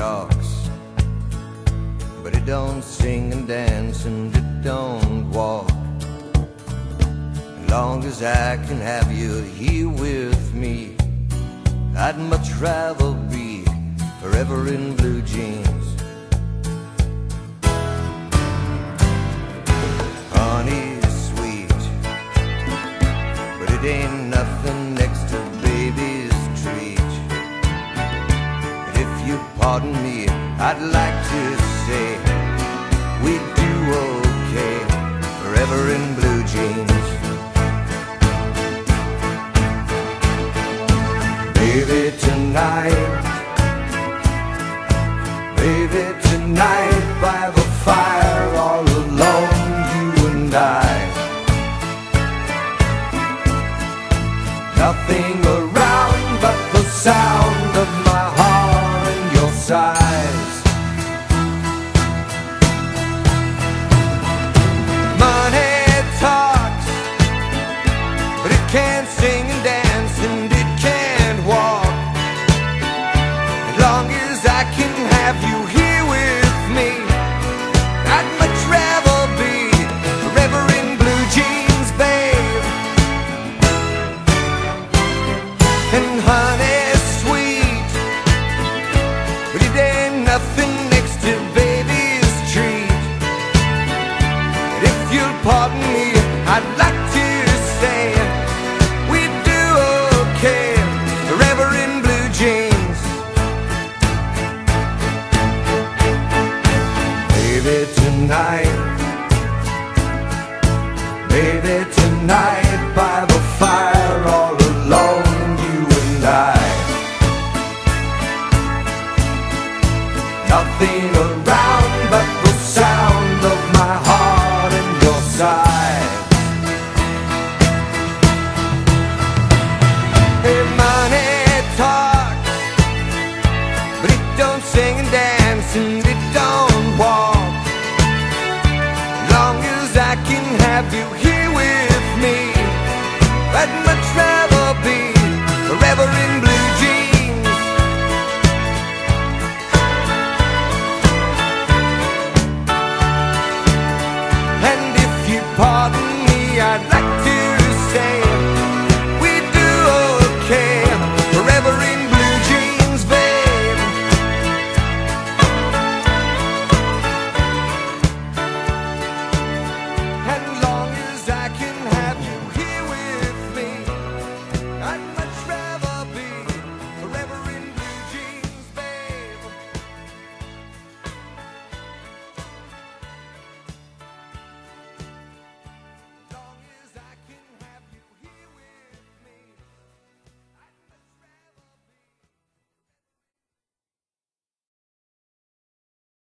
talks, but it don't sing and dance and it don't walk. As long as I can have you here with me, I'd much rather be forever in blue jeans I'd like to say we do okay forever in blue jeans. Baby, tonight, baby, tonight by the fire, all alone, you and I. Nothing around but the sound of my heart and your sighs. I can have you here with me, I'd much rather be forever in blue jeans, babe. And honey, sweet, but it ain't nothing next to baby's treat. If you'll pardon me, I'd like tonight. Maybe tonight by the fire, all alone, you and I. Nothing around but the sound of my heart and your sigh. Hey, money talks, but it don't sing and dance and it